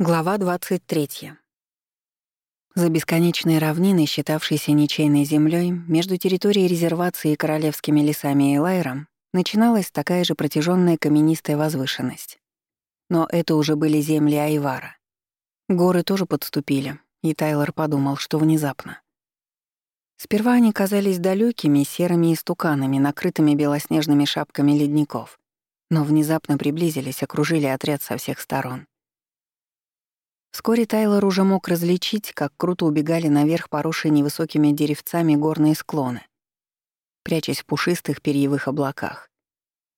Глава 23. За бесконечной равниной, считавшейся ничейной землей, между территорией резервации и королевскими лесами и начиналась такая же протяженная каменистая возвышенность. Но это уже были земли Айвара. Горы тоже подступили, и Тайлор подумал, что внезапно. Сперва они казались далекими, серыми истуканами, накрытыми белоснежными шапками ледников, но внезапно приблизились, окружили отряд со всех сторон — Вскоре Тайлор уже мог различить, как круто убегали наверх поросшие невысокими деревцами горные склоны, прячась в пушистых перьевых облаках,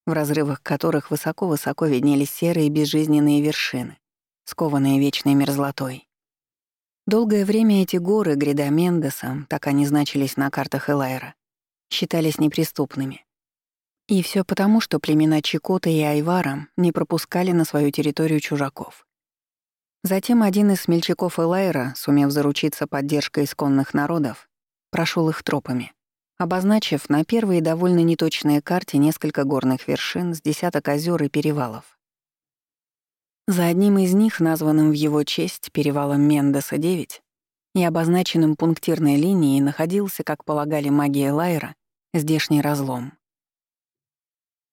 в разрывах которых высоко-высоко виднелись серые безжизненные вершины, скованные вечной мерзлотой. Долгое время эти горы, гряда Мендеса, так они значились на картах Элайра, считались неприступными. И все потому, что племена Чикота и Айвара не пропускали на свою территорию чужаков. Затем один из смельчаков Элайра, сумев заручиться поддержкой исконных народов, прошел их тропами, обозначив на первой довольно неточной карте несколько горных вершин с десяток озер и перевалов. За одним из них, названным в его честь перевалом Мендеса-9, и обозначенным пунктирной линией находился, как полагали маги Элайра, здешний разлом.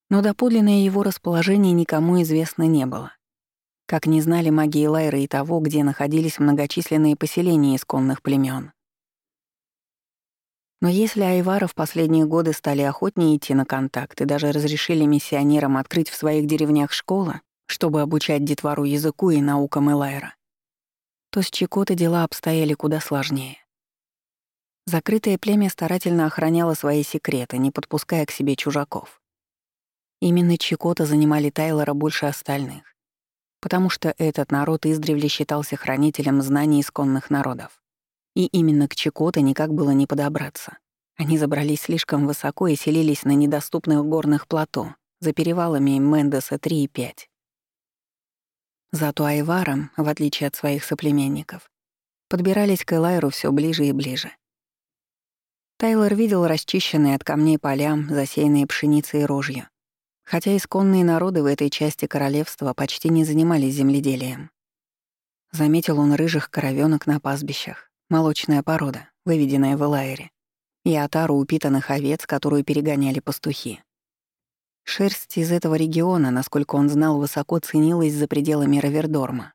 Но доподлинное его расположение никому известно не было как не знали маги Лайры и того, где находились многочисленные поселения исконных племен. Но если Айвара в последние годы стали охотнее идти на контакт и даже разрешили миссионерам открыть в своих деревнях школы, чтобы обучать детвору языку и наукам Элайра, то с Чикота дела обстояли куда сложнее. Закрытое племя старательно охраняло свои секреты, не подпуская к себе чужаков. Именно Чикота занимали Тайлора больше остальных потому что этот народ издревле считался хранителем знаний исконных народов. И именно к Чикоте никак было не подобраться. Они забрались слишком высоко и селились на недоступных горных плато, за перевалами Мендеса 3 и 5. Зато Айвара, в отличие от своих соплеменников, подбирались к Элайру все ближе и ближе. Тайлор видел расчищенные от камней поля, засеянные пшеницей и рожью, хотя исконные народы в этой части королевства почти не занимались земледелием. Заметил он рыжих коровёнок на пастбищах, молочная порода, выведенная в Элайре, и отару упитанных овец, которую перегоняли пастухи. Шерсть из этого региона, насколько он знал, высоко ценилась за пределами Равердорма.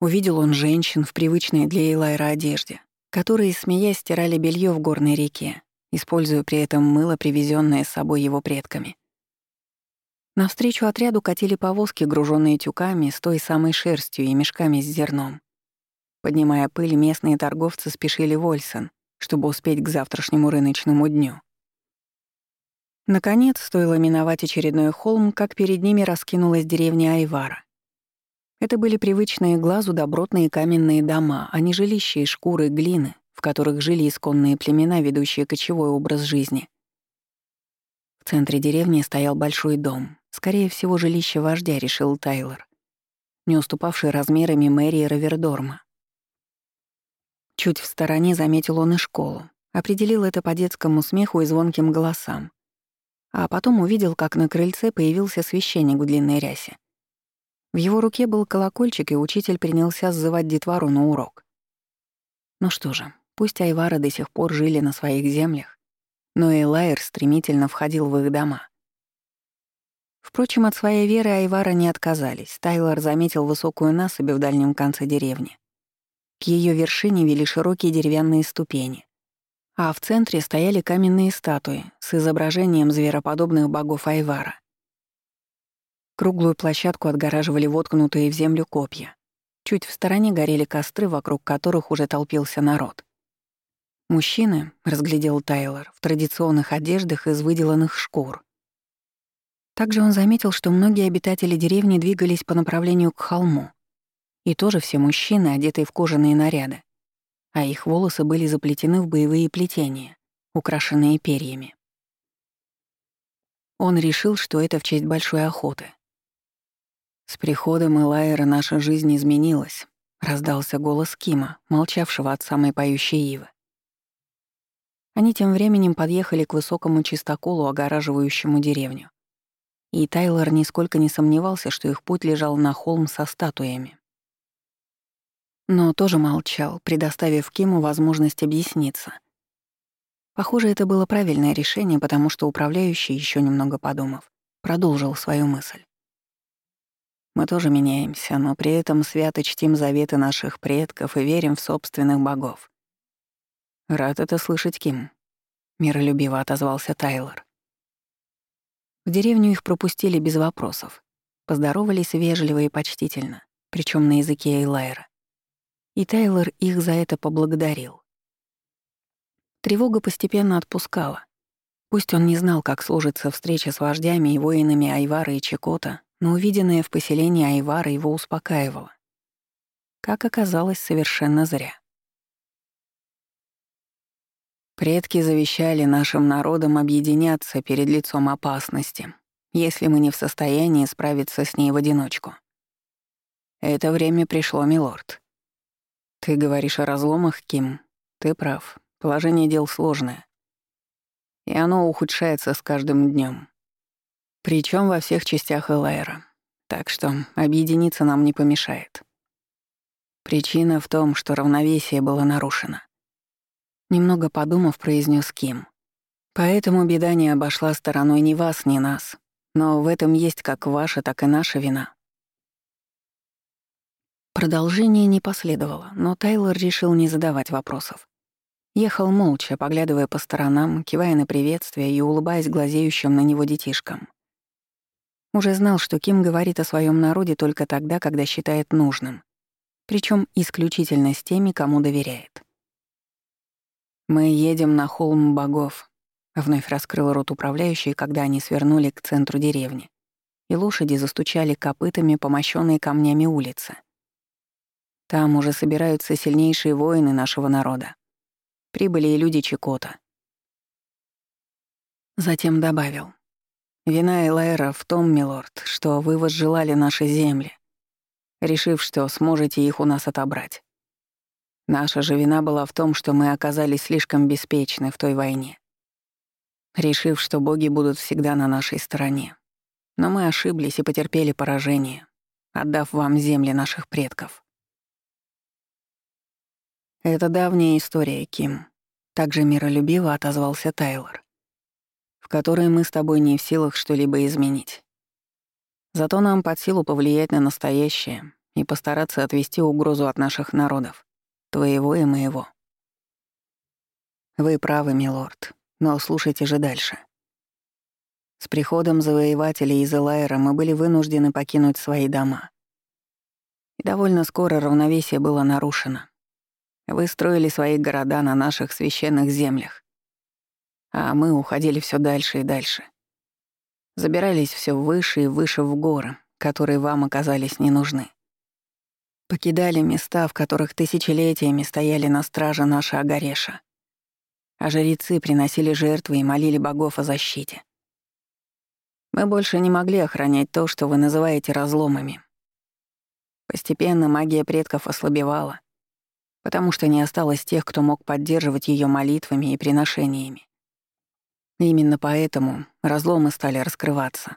Увидел он женщин в привычной для Элайра одежде, которые, смеясь, стирали белье в горной реке, используя при этом мыло, привезенное с собой его предками — Навстречу отряду катили повозки, груженные тюками с той самой шерстью и мешками с зерном. Поднимая пыль, местные торговцы спешили в Ольсен, чтобы успеть к завтрашнему рыночному дню. Наконец, стоило миновать очередной холм, как перед ними раскинулась деревня Айвара. Это были привычные глазу добротные каменные дома, а не жилища из шкуры глины, в которых жили исконные племена, ведущие кочевой образ жизни. В центре деревни стоял большой дом, Скорее всего, жилище вождя, решил Тайлор, не уступавший размерами мэрии Равердорма. Чуть в стороне заметил он и школу, определил это по детскому смеху и звонким голосам. А потом увидел, как на крыльце появился священник в длинной рясе. В его руке был колокольчик, и учитель принялся сзывать детвору на урок. Ну что же, пусть Айвары до сих пор жили на своих землях, но Элайр стремительно входил в их дома. Впрочем, от своей веры Айвара не отказались. Тайлор заметил высокую насыпь в дальнем конце деревни. К ее вершине вели широкие деревянные ступени. А в центре стояли каменные статуи с изображением звероподобных богов Айвара. Круглую площадку отгораживали воткнутые в землю копья. Чуть в стороне горели костры, вокруг которых уже толпился народ. Мужчины, разглядел Тайлор, в традиционных одеждах из выделанных шкур. Также он заметил, что многие обитатели деревни двигались по направлению к холму. И тоже все мужчины, одетые в кожаные наряды. А их волосы были заплетены в боевые плетения, украшенные перьями. Он решил, что это в честь большой охоты. «С приходом Элайера наша жизнь изменилась», — раздался голос Кима, молчавшего от самой поющей ивы. Они тем временем подъехали к высокому чистоколу, огораживающему деревню и Тайлор нисколько не сомневался, что их путь лежал на холм со статуями. но тоже молчал, предоставив Киму возможность объясниться. Похоже, это было правильное решение, потому что управляющий, еще немного подумав, продолжил свою мысль. Мы тоже меняемся, но при этом свято чтим заветы наших предков и верим в собственных богов. Рад это слышать, Ким. Миролюбиво отозвался Тайлор. В деревню их пропустили без вопросов. Поздоровались вежливо и почтительно, причем на языке Эйлайра. И Тайлор их за это поблагодарил. Тревога постепенно отпускала. Пусть он не знал, как сложится встреча с вождями и воинами Айвара и Чекота, но увиденное в поселении Айвара его успокаивало. Как оказалось, совершенно зря. Предки завещали нашим народам объединяться перед лицом опасности, если мы не в состоянии справиться с ней в одиночку. Это время пришло, милорд. Ты говоришь о разломах, Ким. Ты прав. Положение дел сложное. И оно ухудшается с каждым днем. Причем во всех частях Элайра. Так что объединиться нам не помешает. Причина в том, что равновесие было нарушено. Немного подумав, произнес Ким. Поэтому беда не обошла стороной ни вас, ни нас. Но в этом есть как ваша, так и наша вина. Продолжение не последовало, но Тайлор решил не задавать вопросов. Ехал молча, поглядывая по сторонам, кивая на приветствие и улыбаясь глазеющим на него детишкам. Уже знал, что Ким говорит о своем народе только тогда, когда считает нужным, причем исключительно с теми, кому доверяет. «Мы едем на холм богов», — вновь раскрыл рот управляющий, когда они свернули к центру деревни, и лошади застучали копытами по мощенной камнями улице. Там уже собираются сильнейшие воины нашего народа. Прибыли и люди Чикота. Затем добавил. Вина Элайра в том, милорд, что вы возжелали наши земли, решив, что сможете их у нас отобрать. Наша же вина была в том, что мы оказались слишком беспечны в той войне, решив, что боги будут всегда на нашей стороне. Но мы ошиблись и потерпели поражение, отдав вам земли наших предков. Это давняя история, Ким. Также миролюбиво отозвался Тайлор в которой мы с тобой не в силах что-либо изменить. Зато нам под силу повлиять на настоящее и постараться отвести угрозу от наших народов, твоего и моего. Вы правы, милорд, но слушайте же дальше. С приходом завоевателей из Элайра мы были вынуждены покинуть свои дома. И довольно скоро равновесие было нарушено. Вы строили свои города на наших священных землях, а мы уходили все дальше и дальше. Забирались все выше и выше в горы, которые вам оказались не нужны. Покидали места, в которых тысячелетиями стояли на страже наши Агареша. А жрецы приносили жертвы и молили богов о защите. Мы больше не могли охранять то, что вы называете разломами. Постепенно магия предков ослабевала, потому что не осталось тех, кто мог поддерживать ее молитвами и приношениями. Именно поэтому разломы стали раскрываться.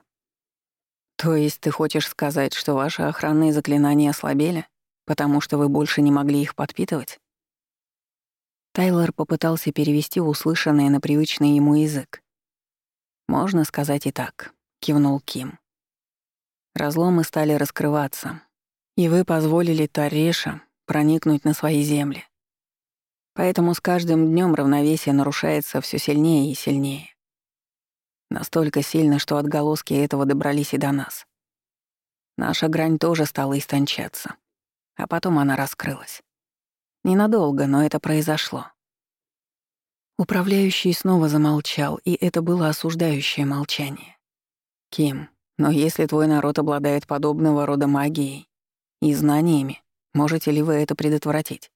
То есть ты хочешь сказать, что ваши охранные заклинания ослабели, потому что вы больше не могли их подпитывать? Тайлор попытался перевести услышанное на привычный ему язык. «Можно сказать и так», — кивнул Ким. «Разломы стали раскрываться, и вы позволили Тареша проникнуть на свои земли. Поэтому с каждым днем равновесие нарушается все сильнее и сильнее. Настолько сильно, что отголоски этого добрались и до нас. Наша грань тоже стала истончаться. А потом она раскрылась. Ненадолго, но это произошло. Управляющий снова замолчал, и это было осуждающее молчание. «Ким, но если твой народ обладает подобного рода магией и знаниями, можете ли вы это предотвратить?»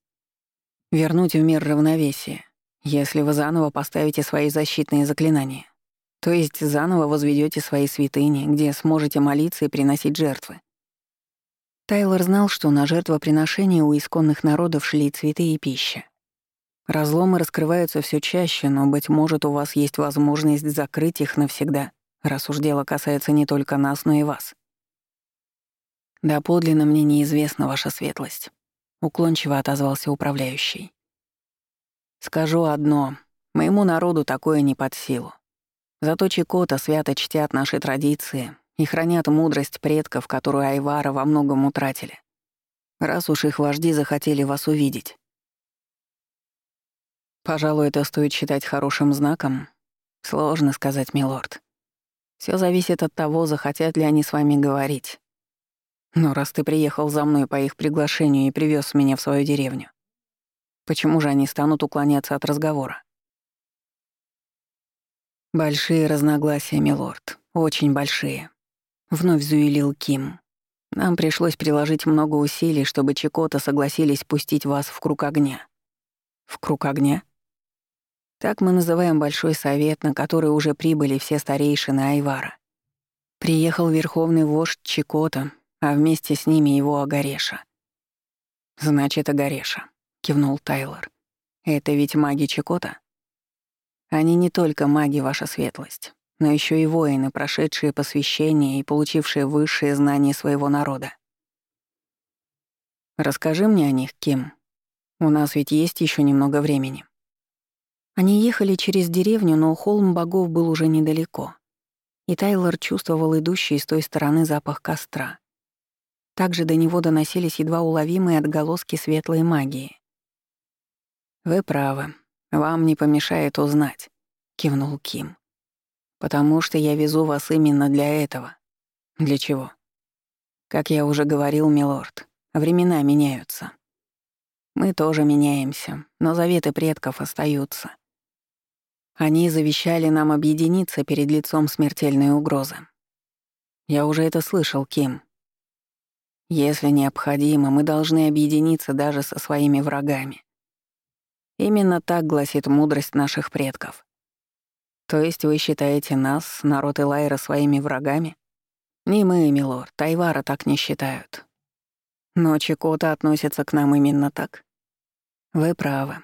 вернуть в мир равновесие, если вы заново поставите свои защитные заклинания. То есть заново возведете свои святыни, где сможете молиться и приносить жертвы. Тайлор знал, что на жертвоприношение у исконных народов шли цветы и пища. Разломы раскрываются все чаще, но, быть может, у вас есть возможность закрыть их навсегда, раз уж дело касается не только нас, но и вас. Да подлинно мне неизвестна ваша светлость. уклончиво отозвался управляющий. «Скажу одно. Моему народу такое не под силу. Зато Чикота свято чтят наши традиции и хранят мудрость предков, которую Айвара во многом утратили. Раз уж их вожди захотели вас увидеть. Пожалуй, это стоит считать хорошим знаком. Сложно сказать, милорд. Все зависит от того, захотят ли они с вами говорить. Но раз ты приехал за мной по их приглашению и привез меня в свою деревню, почему же они станут уклоняться от разговора? «Большие разногласия, милорд, очень большие», — вновь зуилил Ким. «Нам пришлось приложить много усилий, чтобы Чикота согласились пустить вас в круг огня». «В круг огня?» Так мы называем Большой Совет, на который уже прибыли все старейшины Айвара. Приехал верховный вождь Чикота, а вместе с ними его Агареша. «Значит, Агареша», — кивнул Тайлор. «Это ведь маги Чикота?» Они не только маги, ваша светлость, но еще и воины, прошедшие посвящение и получившие высшие знания своего народа. Расскажи мне о них, Ким. У нас ведь есть еще немного времени. Они ехали через деревню, но холм богов был уже недалеко. И Тайлор чувствовал идущий с той стороны запах костра. Также до него доносились едва уловимые отголоски светлой магии. «Вы правы», «Вам не помешает узнать», — кивнул Ким. «Потому что я везу вас именно для этого». «Для чего?» «Как я уже говорил, милорд, времена меняются. Мы тоже меняемся, но заветы предков остаются. Они завещали нам объединиться перед лицом смертельной угрозы. Я уже это слышал, Ким. Если необходимо, мы должны объединиться даже со своими врагами. Именно так гласит мудрость наших предков. То есть вы считаете нас, народ Элайра, своими врагами? Не мы, милорд, Тайвара так не считают. Но Чикота относится к нам именно так. Вы правы.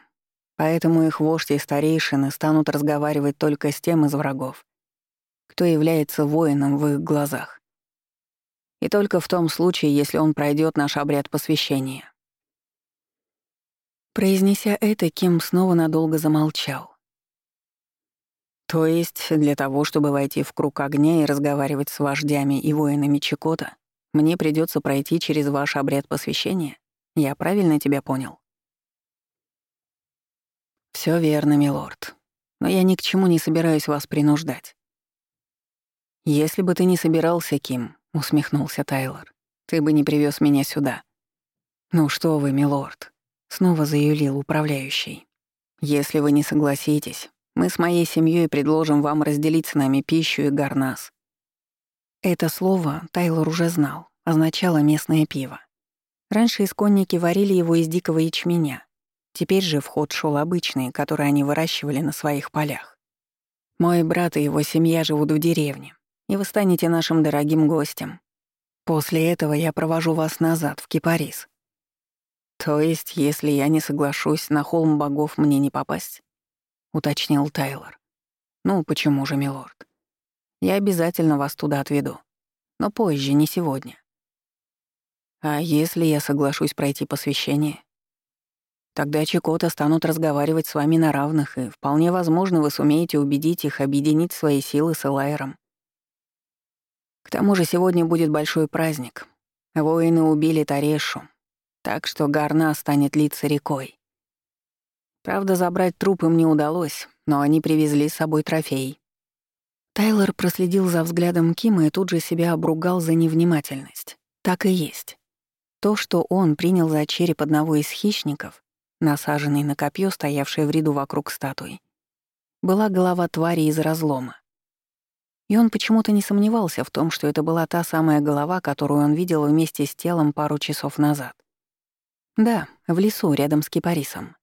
Поэтому их вождь и старейшины станут разговаривать только с тем из врагов, кто является воином в их глазах. И только в том случае, если он пройдет наш обряд посвящения. Произнеся это, Ким снова надолго замолчал. То есть для того, чтобы войти в круг огня и разговаривать с вождями и воинами Чикота, мне придется пройти через ваш обряд посвящения? Я правильно тебя понял? Все верно, милорд. Но я ни к чему не собираюсь вас принуждать. Если бы ты не собирался, Ким, усмехнулся Тайлор, ты бы не привез меня сюда. Ну что вы, милорд, Снова заюлил управляющий. «Если вы не согласитесь, мы с моей семьей предложим вам разделить с нами пищу и гарнас». Это слово Тайлор уже знал, означало местное пиво. Раньше исконники варили его из дикого ячменя. Теперь же в ход шел обычный, который они выращивали на своих полях. Мой брат и его семья живут в деревне, и вы станете нашим дорогим гостем. После этого я провожу вас назад, в Кипарис, «То есть, если я не соглашусь, на холм богов мне не попасть?» — уточнил Тайлор. «Ну, почему же, милорд? Я обязательно вас туда отведу. Но позже, не сегодня. А если я соглашусь пройти посвящение? Тогда Чикота станут разговаривать с вами на равных, и вполне возможно, вы сумеете убедить их объединить свои силы с Элайером. К тому же сегодня будет большой праздник. Воины убили Тарешу, так что горна станет литься рекой. Правда, забрать труп им не удалось, но они привезли с собой трофей. Тайлор проследил за взглядом Кима и тут же себя обругал за невнимательность. Так и есть. То, что он принял за череп одного из хищников, насаженный на копье, стоявшее в ряду вокруг статуи, была голова твари из разлома. И он почему-то не сомневался в том, что это была та самая голова, которую он видел вместе с телом пару часов назад. «Да, в лесу, рядом с Кипарисом.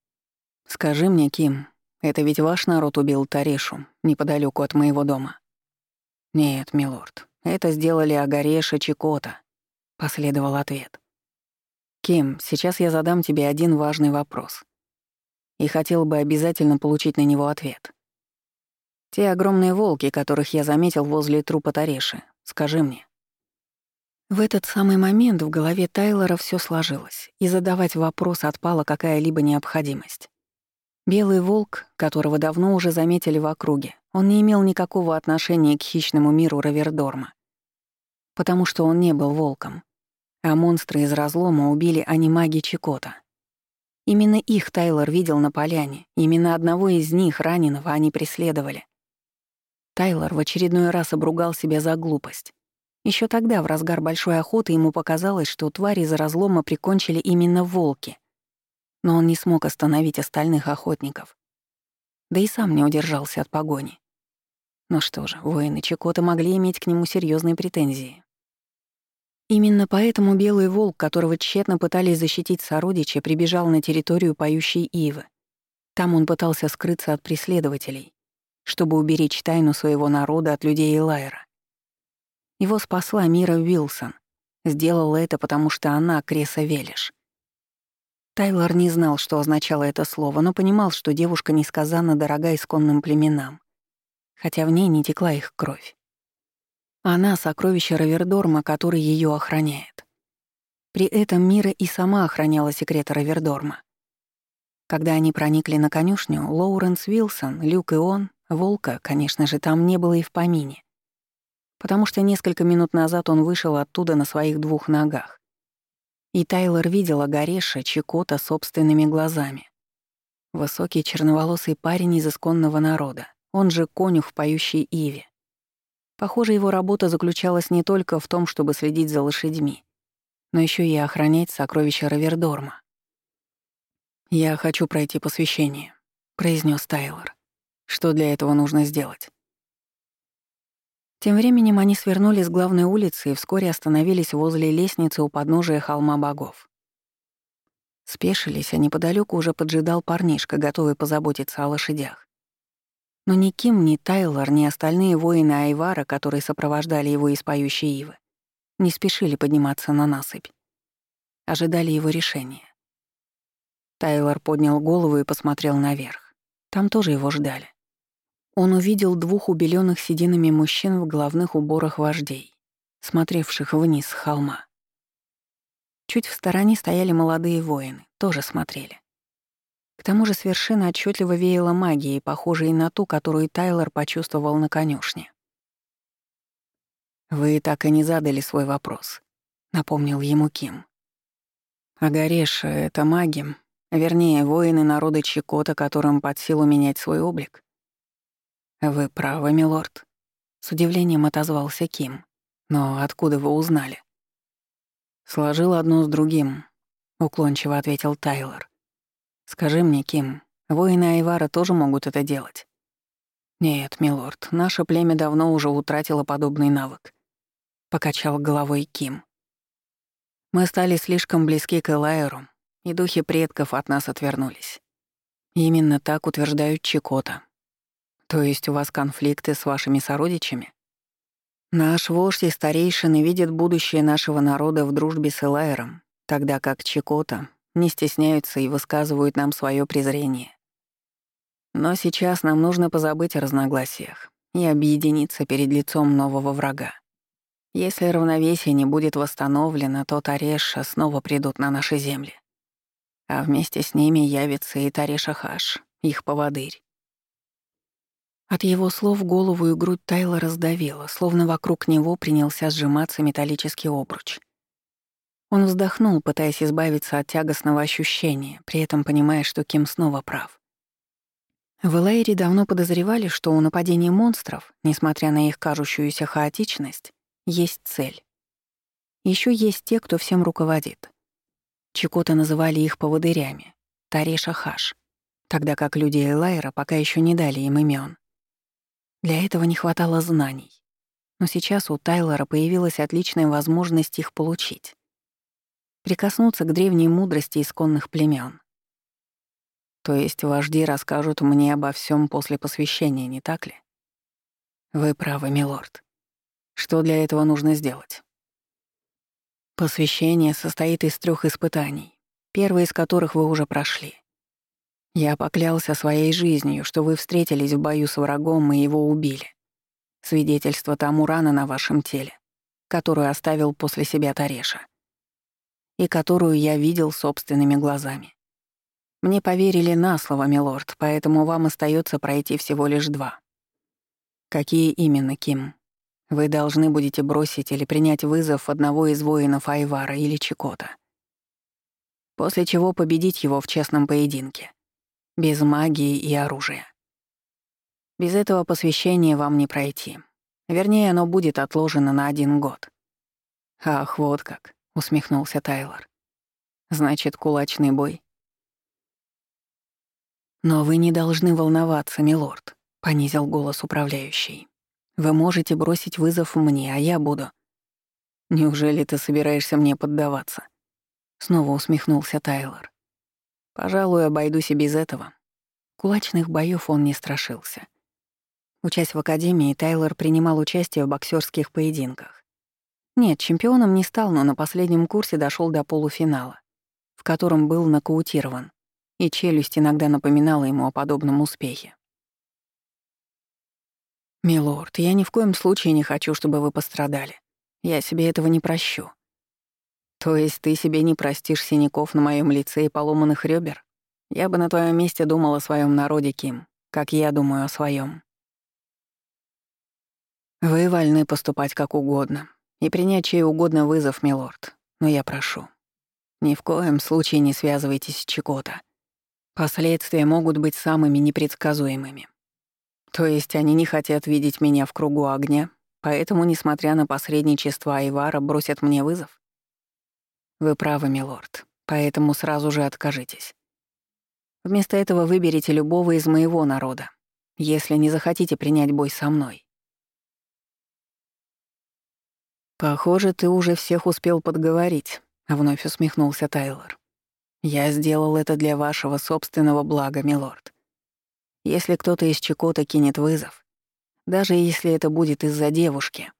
Скажи мне, Ким, это ведь ваш народ убил Тарешу, неподалеку от моего дома?» «Нет, милорд, это сделали Агареша Чикота», — последовал ответ. «Ким, сейчас я задам тебе один важный вопрос. И хотел бы обязательно получить на него ответ. Те огромные волки, которых я заметил возле трупа Тареши, скажи мне, В этот самый момент в голове Тайлора все сложилось, и задавать вопрос отпала какая-либо необходимость. Белый волк, которого давно уже заметили в округе, он не имел никакого отношения к хищному миру Равердорма, потому что он не был волком, а монстры из разлома убили анимаги Чикота. Именно их Тайлор видел на поляне, именно одного из них, раненого, они преследовали. Тайлор в очередной раз обругал себя за глупость. Еще тогда, в разгар большой охоты, ему показалось, что твари из разлома прикончили именно волки. Но он не смог остановить остальных охотников. Да и сам не удержался от погони. Ну что же, воины Чикота могли иметь к нему серьезные претензии. Именно поэтому белый волк, которого тщетно пытались защитить сородичи, прибежал на территорию поющей ивы. Там он пытался скрыться от преследователей, чтобы уберечь тайну своего народа от людей Элайра. Его спасла Мира Уилсон. Сделала это, потому что она Креса Велиш. Тайлор не знал, что означало это слово, но понимал, что девушка несказанно дорога исконным племенам, хотя в ней не текла их кровь. Она — сокровище Равердорма, который ее охраняет. При этом Мира и сама охраняла секреты Равердорма. Когда они проникли на конюшню, Лоуренс Уилсон, Люк и он, Волка, конечно же, там не было и в помине потому что несколько минут назад он вышел оттуда на своих двух ногах. И Тайлор видела Гореша Чикота собственными глазами. Высокий черноволосый парень из исконного народа, он же конюх в поющей Иве. Похоже, его работа заключалась не только в том, чтобы следить за лошадьми, но еще и охранять сокровища Равердорма. «Я хочу пройти посвящение», — произнес Тайлор. «Что для этого нужно сделать?» Тем временем они свернули с главной улицы и вскоре остановились возле лестницы у подножия холма богов. Спешились, а неподалеку уже поджидал парнишка, готовый позаботиться о лошадях. Но ни Ким, ни Тайлор, ни остальные воины Айвара, которые сопровождали его из поющей ивы, не спешили подниматься на насыпь. Ожидали его решения. Тайлор поднял голову и посмотрел наверх. Там тоже его ждали. Он увидел двух убеленных сединами мужчин в головных уборах вождей, смотревших вниз с холма. Чуть в стороне стояли молодые воины, тоже смотрели. К тому же с вершины отчетливо веяла магией, похожей на ту, которую Тайлор почувствовал на конюшне. «Вы так и не задали свой вопрос», — напомнил ему Ким. «Агареша — это маги, вернее, воины народа Чикота, которым под силу менять свой облик?» «Вы правы, милорд», — с удивлением отозвался Ким. «Но откуда вы узнали?» «Сложил одно с другим», — уклончиво ответил Тайлор. «Скажи мне, Ким, воины Айвара тоже могут это делать?» «Нет, милорд, наше племя давно уже утратило подобный навык», — покачал головой Ким. «Мы стали слишком близки к Элайеру, и духи предков от нас отвернулись. Именно так утверждают Чикота. То есть у вас конфликты с вашими сородичами? Наш вождь и старейшины видят будущее нашего народа в дружбе с Элайером, тогда как Чикота не стесняются и высказывают нам свое презрение. Но сейчас нам нужно позабыть о разногласиях и объединиться перед лицом нового врага. Если равновесие не будет восстановлено, то Тареша снова придут на наши земли. А вместе с ними явится и Тареша Хаш, их поводырь. От его слов голову и грудь Тайла раздавило, словно вокруг него принялся сжиматься металлический обруч. Он вздохнул, пытаясь избавиться от тягостного ощущения, при этом понимая, что Ким снова прав. В Элайре давно подозревали, что у нападения монстров, несмотря на их кажущуюся хаотичность, есть цель. Еще есть те, кто всем руководит. Чикота называли их поводырями, Тареша Хаш, тогда как люди Элайра пока еще не дали им имен. Для этого не хватало знаний. Но сейчас у Тайлора появилась отличная возможность их получить. Прикоснуться к древней мудрости исконных племен. То есть вожди расскажут мне обо всем после посвящения, не так ли? Вы правы, милорд. Что для этого нужно сделать? Посвящение состоит из трех испытаний, первое из которых вы уже прошли. Я поклялся своей жизнью, что вы встретились в бою с врагом и его убили. Свидетельство тому раны на вашем теле. которую оставил после себя Тареша. И которую я видел собственными глазами. Мне поверили на слово, милорд, поэтому вам остается пройти всего лишь два. Какие именно, Ким? Вы должны будете бросить или принять вызов одного из воинов Айвара или Чикота. После чего победить его в честном поединке. Без магии и оружия. Без этого посвящения вам не пройти. Вернее, оно будет отложено на один год. «Ах, вот как», — усмехнулся Тайлор. «Значит, кулачный бой?» «Но вы не должны волноваться, милорд», — понизил голос управляющий. «Вы можете бросить вызов мне, а я буду...» «Неужели ты собираешься мне поддаваться?» Снова усмехнулся Тайлор. «Пожалуй, обойдусь и без этого». Кулачных боёв он не страшился. Учась в академии, Тайлор принимал участие в боксерских поединках. Нет, чемпионом не стал, но на последнем курсе дошел до полуфинала, в котором был нокаутирован и челюсть иногда напоминала ему о подобном успехе. «Милорд, я ни в коем случае не хочу, чтобы вы пострадали. Я себе этого не прощу». «То есть ты себе не простишь синяков на моем лице и поломанных ребер? Я бы на твоем месте думал о своем народе, Ким, как я думаю о своем. Вы вольны поступать как угодно и принять чей угодно вызов, милорд, но я прошу, ни в коем случае не связывайтесь с Чикота. Последствия могут быть самыми непредсказуемыми. То есть они не хотят видеть меня в кругу огня, поэтому, несмотря на посредничество Айвара, бросят мне вызов? Вы правы, милорд, поэтому сразу же откажитесь. Вместо этого выберите любого из моего народа, если не захотите принять бой со мной. «Похоже, ты уже всех успел подговорить», — вновь усмехнулся Тайлор. Я сделал это для вашего собственного блага, милорд. Если кто-то из Чикота кинет вызов, даже если это будет из-за девушки.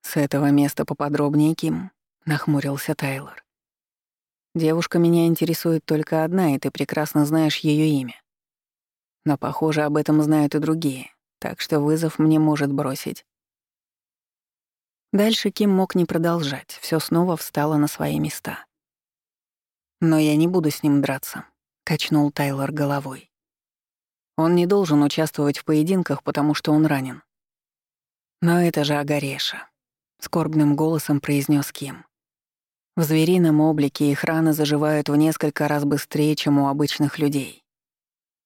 С этого места поподробнее, Ким, нахмурился Тайлор. Девушка меня интересует только одна, и ты прекрасно знаешь ее имя. Но, похоже, об этом знают и другие, так что вызов мне может бросить. Дальше Ким мог не продолжать, все снова встало на свои места. «Но я не буду с ним драться», — качнул Тайлор головой. «Он не должен участвовать в поединках, потому что он ранен». «Но это же Агареша», — скорбным голосом произнес Ким. «В зверином облике их раны заживают в несколько раз быстрее, чем у обычных людей.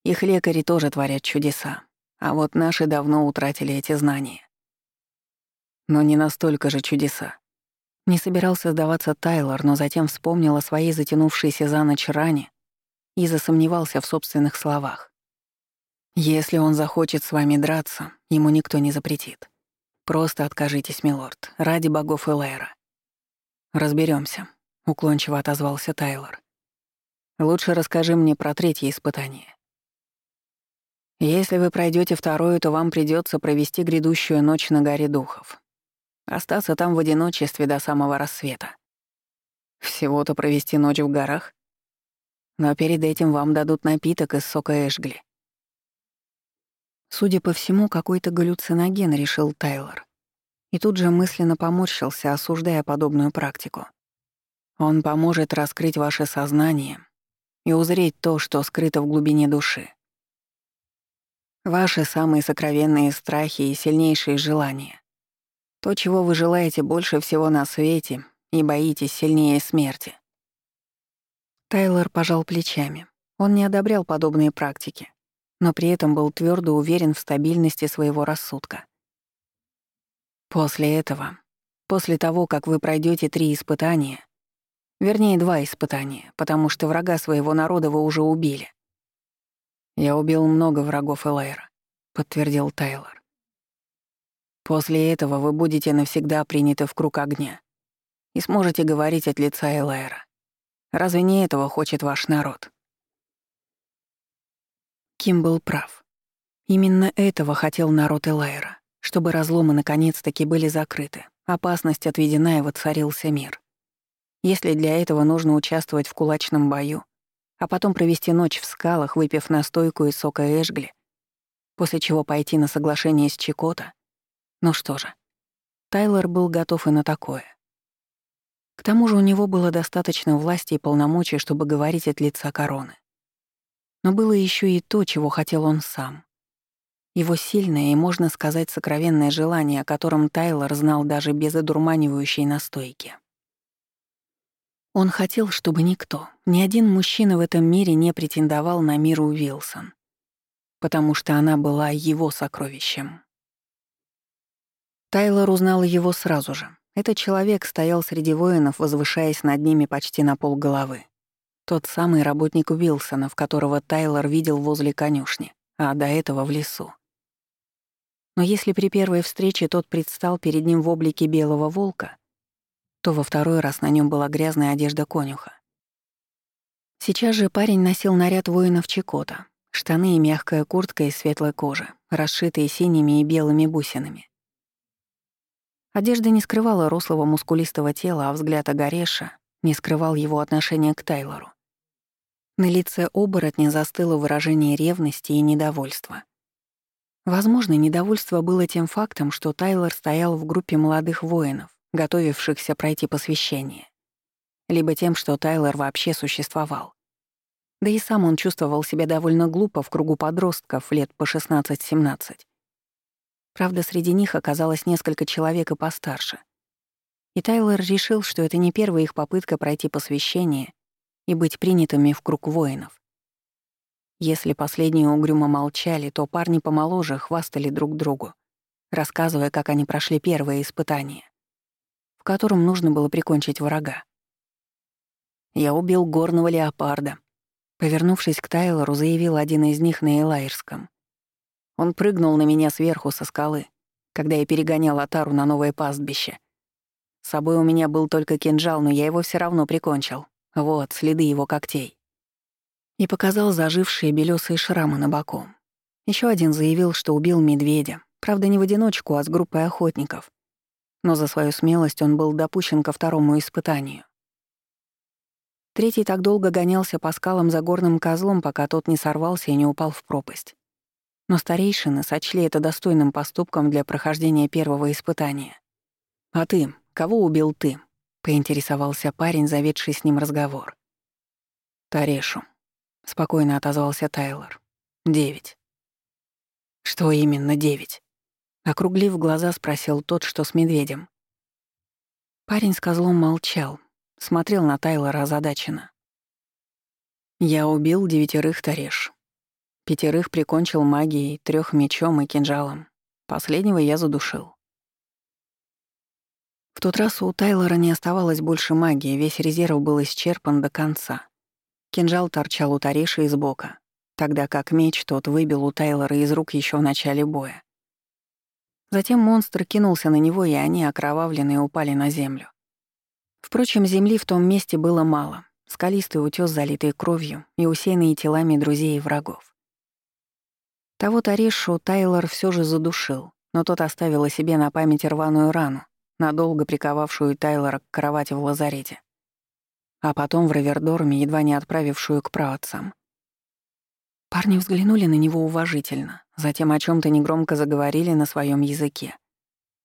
Их лекари тоже творят чудеса, а вот наши давно утратили эти знания. Но не настолько же чудеса. Не собирался сдаваться Тайлор, но затем вспомнил о своей затянувшейся за ночь ране и засомневался в собственных словах. «Если он захочет с вами драться, ему никто не запретит. Просто откажитесь, милорд, ради богов Элэра». Разберемся, уклончиво отозвался Тайлор. «Лучше расскажи мне про третье испытание». Если вы пройдете второе, то вам придется провести грядущую ночь на горе духов. Остаться там в одиночестве до самого рассвета. Всего-то провести ночь в горах? Но перед этим вам дадут напиток из сока Эшгли. Судя по всему, какой-то галлюциноген, решил Тайлор. И тут же мысленно поморщился, осуждая подобную практику. Он поможет раскрыть ваше сознание и узреть то, что скрыто в глубине души. Ваши самые сокровенные страхи и сильнейшие желания. То, чего вы желаете больше всего на свете и боитесь сильнее смерти. Тайлор пожал плечами. Он не одобрял подобные практики, но при этом был твердо уверен в стабильности своего рассудка. После этого, после того, как вы пройдете три испытания, вернее, два испытания, потому что врага своего народа вы уже убили. «Я убил много врагов Элайра», — подтвердил Тайлор. После этого вы будете навсегда приняты в круг огня и сможете говорить от лица Элайра. Разве не этого хочет ваш народ? Ким был прав. Именно этого хотел народ Элайра, чтобы разломы наконец-таки были закрыты, опасность отведена и воцарился мир. Если для этого нужно участвовать в кулачном бою, а потом провести ночь в скалах, выпив настойку из сока Эшгли, после чего пойти на соглашение с Чикота, ну что же, Тайлор был готов и на такое. К тому же у него было достаточно власти и полномочий, чтобы говорить от лица короны. Но было еще и то, чего хотел он сам. Его сильное и, можно сказать, сокровенное желание, о котором Тайлор знал даже без одурманивающей настойки. Он хотел, чтобы никто, ни один мужчина в этом мире не претендовал на миру Уилсон, потому что она была его сокровищем. Тайлор узнал его сразу же. Этот человек стоял среди воинов, возвышаясь над ними почти на пол головы. Тот самый работник Уилсона, которого Тайлор видел возле конюшни, а до этого в лесу. Но если при первой встрече тот предстал перед ним в облике белого волка, то во второй раз на нем была грязная одежда конюха. Сейчас же парень носил наряд воинов Чикота, штаны и мягкая куртка из светлой кожи, расшитые синими и белыми бусинами. Одежда не скрывала рослого мускулистого тела, а взгляд Агареша не скрывал его отношения к Тайлору. На лице оборотня застыло выражение ревности и недовольства. Возможно, недовольство было тем фактом, что Тайлор стоял в группе молодых воинов, готовившихся пройти посвящение. Либо тем, что Тайлор вообще существовал. Да и сам он чувствовал себя довольно глупо в кругу подростков лет по 16-17. Правда, среди них оказалось несколько человек и постарше. И Тайлор решил, что это не первая их попытка пройти посвящение и быть принятыми в круг воинов. Если последние угрюмо молчали, то парни помоложе хвастали друг другу, рассказывая, как они прошли первое испытание, в котором нужно было прикончить врага. «Я убил горного леопарда», — повернувшись к Тайлору, заявил один из них на Элайрском. Он прыгнул на меня сверху со скалы, когда я перегонял Атару на новое пастбище. С собой у меня был только кинжал, но я его все равно прикончил. Вот, следы его когтей. И показал зажившие белёсые шрамы на боку. Еще один заявил, что убил медведя. Правда, не в одиночку, а с группой охотников. Но за свою смелость он был допущен ко второму испытанию. Третий так долго гонялся по скалам за горным козлом, пока тот не сорвался и не упал в пропасть. Но старейшины сочли это достойным поступком для прохождения первого испытания. «А ты? Кого убил ты?» — поинтересовался парень, заведший с ним разговор. «Тарешу», — спокойно отозвался Тайлор. «Девять». «Что именно девять?» Округлив глаза, спросил тот, что с медведем. Парень с козлом молчал, смотрел на Тайлора озадаченно. «Я убил девятерых Тареш», Пятерых прикончил магией, трех мечом и кинжалом. Последнего я задушил. В тот раз у Тайлора не оставалось больше магии, весь резерв был исчерпан до конца. Кинжал торчал у Тариши из бока, тогда как меч тот выбил у Тайлора из рук еще в начале боя. Затем монстр кинулся на него, и они, окровавленные, упали на землю. Впрочем, земли в том месте было мало. Скалистый утёс, залитый кровью и усеянный телами друзей и врагов. Того Таришу Тайлор все же задушил, но тот оставил о себе на память рваную рану, надолго приковавшую Тайлора к кровати в лазарете. А потом в Равердорме, едва не отправившую к праотцам. Парни взглянули на него уважительно, затем о чем то негромко заговорили на своем языке.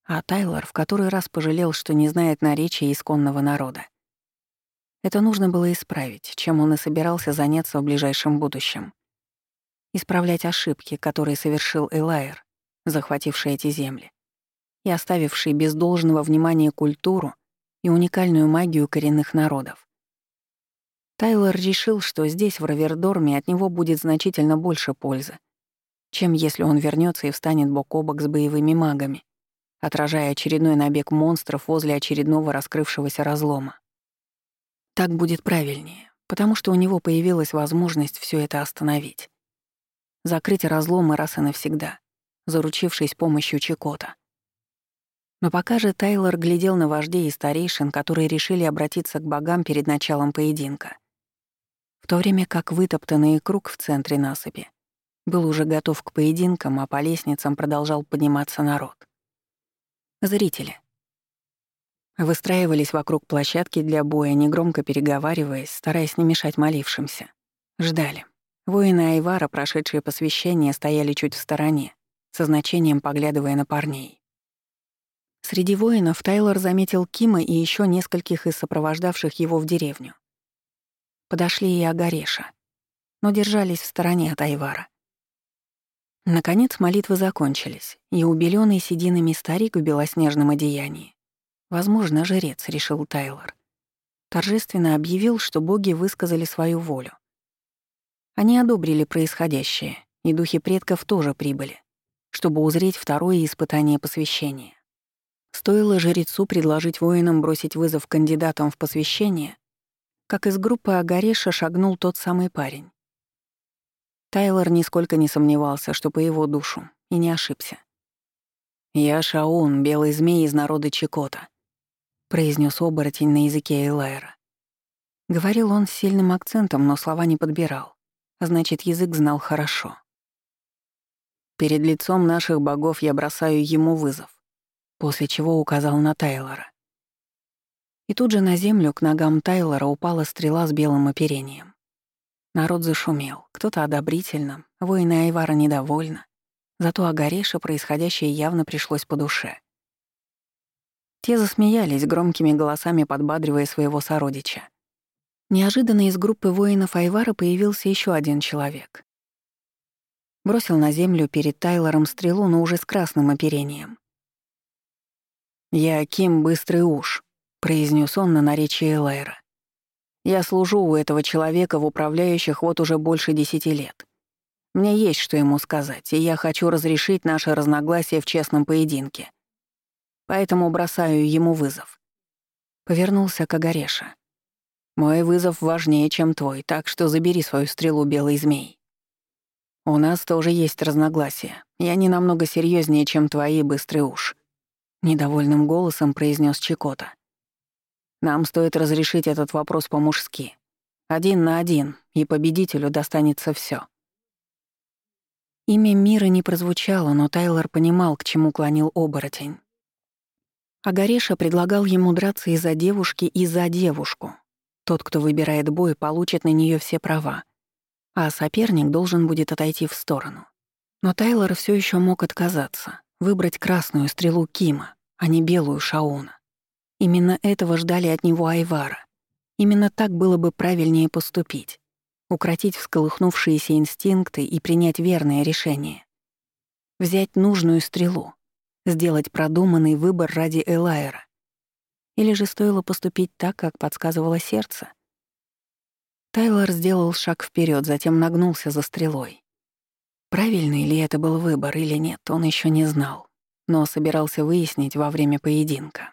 А Тайлор в который раз пожалел, что не знает наречия исконного народа. Это нужно было исправить, чем он и собирался заняться в ближайшем будущем исправлять ошибки, которые совершил Элайер, захвативший эти земли, и оставивший без должного внимания культуру и уникальную магию коренных народов. Тайлор решил, что здесь, в Равердорме, от него будет значительно больше пользы, чем если он вернется и встанет бок о бок с боевыми магами, отражая очередной набег монстров возле очередного раскрывшегося разлома. Так будет правильнее, потому что у него появилась возможность все это остановить закрыть разломы раз и навсегда, заручившись помощью Чекота. Но пока же Тайлор глядел на вождей и старейшин, которые решили обратиться к богам перед началом поединка. В то время как вытоптанный круг в центре насыпи был уже готов к поединкам, а по лестницам продолжал подниматься народ. Зрители. Выстраивались вокруг площадки для боя, негромко переговариваясь, стараясь не мешать молившимся. Ждали. Воины Айвара, прошедшие посвящение, стояли чуть в стороне, со значением поглядывая на парней. Среди воинов Тайлор заметил Кима и еще нескольких из сопровождавших его в деревню. Подошли и Агареша, но держались в стороне от Айвара. Наконец молитвы закончились, и убелённый сединами старик в белоснежном одеянии, возможно, жрец, решил Тайлор, торжественно объявил, что боги высказали свою волю. Они одобрили происходящее, и духи предков тоже прибыли, чтобы узреть второе испытание посвящения. Стоило жрецу предложить воинам бросить вызов кандидатам в посвящение, как из группы Агареша шагнул тот самый парень. Тайлор нисколько не сомневался, что по его душу, и не ошибся. «Я Шаун, белый змей из народа Чикота», — произнес оборотень на языке Элайра. Говорил он с сильным акцентом, но слова не подбирал. Значит, язык знал хорошо. «Перед лицом наших богов я бросаю ему вызов», после чего указал на Тайлора. И тут же на землю к ногам Тайлора упала стрела с белым оперением. Народ зашумел, кто-то одобрительно, воины Айвара недовольны. Зато Агареша происходящее явно пришлось по душе. Те засмеялись громкими голосами, подбадривая своего сородича. Неожиданно из группы воинов Айвара появился еще один человек. Бросил на землю перед Тайлором стрелу, но уже с красным оперением. «Я Ким Быстрый Уж», — произнес он на наречии Элайра. Я служу у этого человека в управляющих вот уже больше десяти лет. Мне есть что ему сказать, и я хочу разрешить наше разногласие в честном поединке. Поэтому бросаю ему вызов. Повернулся к Агареша. Мой вызов важнее, чем твой, так что забери свою стрелу, белый змей. У нас тоже есть разногласия. Я не намного серьезнее, чем твои, быстрый уж. Недовольным голосом произнес Чикота. Нам стоит разрешить этот вопрос по-мужски. Один на один, и победителю достанется все. Имя мира не прозвучало, но Тайлор понимал, к чему клонил оборотень. А Гореша предлагал ему драться из-за девушки и за девушку. Тот, кто выбирает бой, получит на нее все права, а соперник должен будет отойти в сторону. Но Тайлор все еще мог отказаться, выбрать красную стрелу Кима, а не белую Шауна. Именно этого ждали от него Айвара. Именно так было бы правильнее поступить. Укротить всколыхнувшиеся инстинкты и принять верное решение. Взять нужную стрелу. Сделать продуманный выбор ради Элайра. Или же стоило поступить так, как подсказывало сердце? Тайлор сделал шаг вперед, затем нагнулся за стрелой. Правильный ли это был выбор или нет, он еще не знал, но собирался выяснить во время поединка.